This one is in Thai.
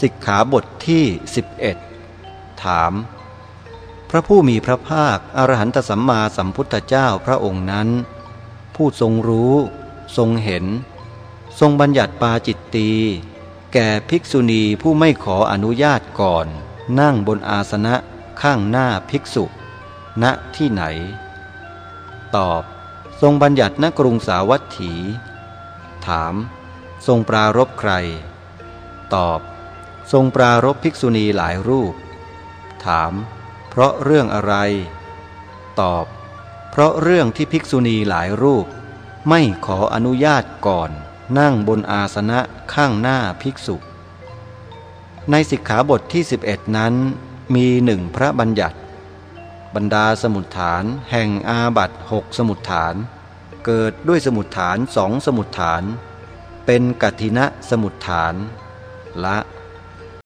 สิกขาบทที่ 11 ถาม พระผู้มีพระภาคอรหันตสัมมาสัมพุทธเจ้าพระองค์นั้น ผู้ทรงรู้ ทรงเห็น ทรงบัญญัติปาจิตตีแก่ภิกษุณีผู้ไม่ขออนุญาตก่อน นั่งบนอาสนะข้างหน้าภิกษุ ณที่ไหน ตอบ ทรงบัญญัติณกรุงสาวัตถี ถาม ทรงปรารบใคร ตอบ ทรงปรารบภิกษุณีหลายรูป ถาม เพราะเรื่องอะไร ตอบ เพราะเรื่องที่ภิกษุณีหลายรูป ไม่ขออนุญาตก่อน นั่งบนอาสนะข้างหน้าภิกษุ ในสิกขาบทที่ 11 นั้น มีหนึ่งพระบัญญัติ บรรดาสมุดฐานแห่งอาบัตหกสมุดฐาน เกิดด้วยสมุดฐานสองสมุดฐาน เป็นกัตินะสมุดฐาน ละ